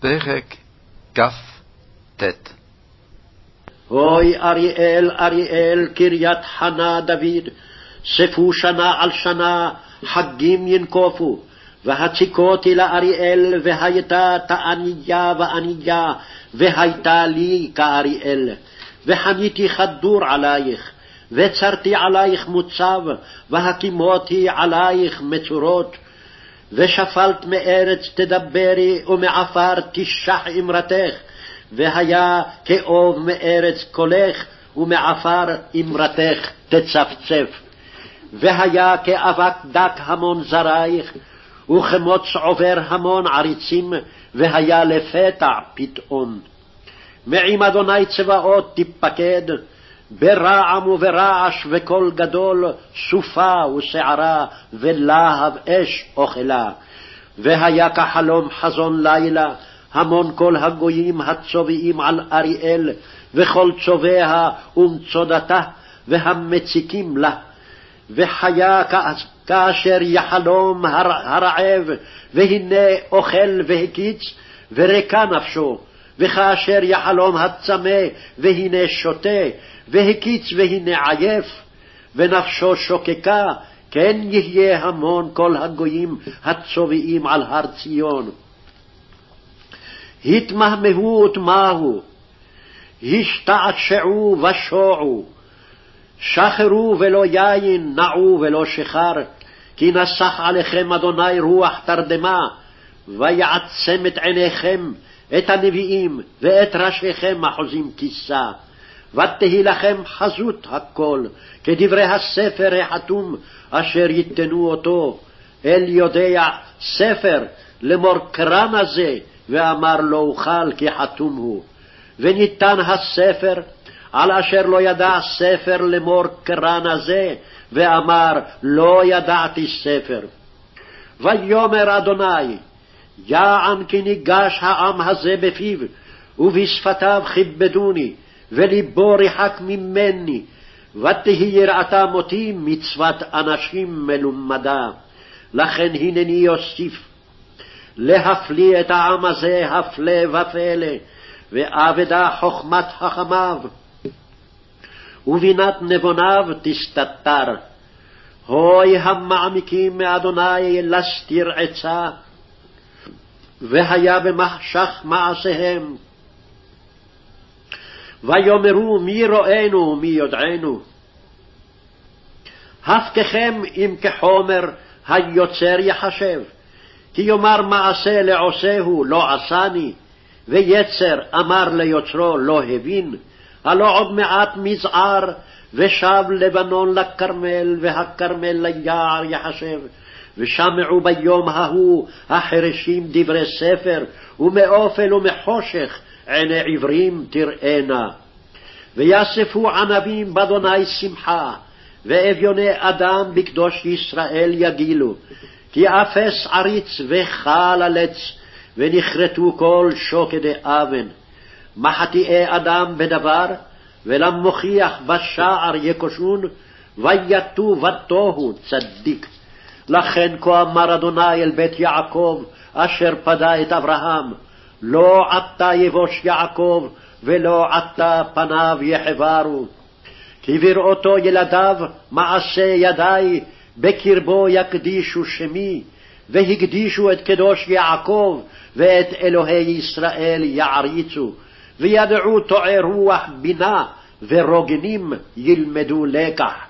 פרק כ"ט הוי אריאל, אריאל, קריית חנה דוד, ספו שנה על שנה, חגים ינקופו. והציקותי לאריאל, והייתה תעניה ועניה, והייתה לי כאריאל. וחניתי חדור עלייך, וצרתי עלייך מוצב, והקימותי עלייך מצורות. ושפלת מארץ תדברי, ומעפר תשח אמרתך, והיה כאוב מארץ קולך, ומעפר אמרתך תצפצף. והיה כאבק דק המון זרייך, וכמוץ עובר המון עריצים, והיה לפתע פתאום. מעם אדוני צבאות תפקד, ברעם וברעש וקול גדול, סופה וסערה, ולהב אש אוכלה. והיה כחלום חזון לילה, המון כל הגויים הצובעים על אריאל, וכל צוביה ומצודתה, והמציקים לה. וחיה כאשר יחלום הרעב, והנה אוכל והקיץ, וריקה נפשו. וכאשר יחלום הצמא, והנה שותה, והקיץ והנה עייף, ונפשו שוקקה, כן יהיה המון כל הגויים הצובעים על הר ציון. התמהמהו ותמהו, השתעשעו ושועו, שחרו ולא יין, נעו ולא שיכר, כי נסח עליכם אדוני רוח תרדמה, ויעצם את עיניכם, את הנביאים, ואת ראשיכם אחוזים כיסה. ותהי לכם חזות הכל, כדברי הספר החתום, אשר ייתנו אותו. אל יודע ספר לאמור קרן הזה, ואמר לא אוכל כי חתום הוא. וניתן הספר, על אשר לא ידע ספר לאמור קרן הזה, ואמר לא ידעתי ספר. ויאמר אדוני, יען כי ניגש העם הזה בפיו, ובשפתיו כיבדוני, ולבו ריחק ממני, ותהי יראתה מותי מצוות אנשים מלומדה. לכן הנני יוסיף להפליא את העם הזה הפלא ופלא, ואבדה חכמת חכמיו, ובינת נבוניו תסתתר. הוי המעמיקים מאדוני לסתיר עצה, והיה במחשך מעשיהם. ויאמרו מי רואינו מי יודענו. הפקכם אם כחומר היוצר יחשב, כי יאמר מעשה לעושהו לא עשני, ויצר אמר ליוצרו לא הבין, הלא עוד מעט מזער, ושב לבנון לכרמל, והכרמל ליער יחשב. ושמעו ביום ההוא החרשים דברי ספר, ומאופל ומחושך עיני עברים תראינה. ויאספו ענבים באדוני שמחה, ואביוני אדם בקדוש ישראל יגילו. כי אפס עריץ וחל עלץ, ונכרתו כל שוקדי אבן. מחטיאי אדם בדבר, ולמוכיח בשער יקושון, ויתו ותוהו צדיק. לכן כה אמר אדוני אל בית יעקב, אשר פדה את אברהם, לא עתה יבוש יעקב, ולא עתה פניו יחברו. כי בראותו ילדיו מעשה ידי, בקרבו יקדישו שמי, והקדישו את קדוש יעקב, ואת אלוהי ישראל יעריצו, וידעו טועי רוח בינה, ורוגנים ילמדו לקח.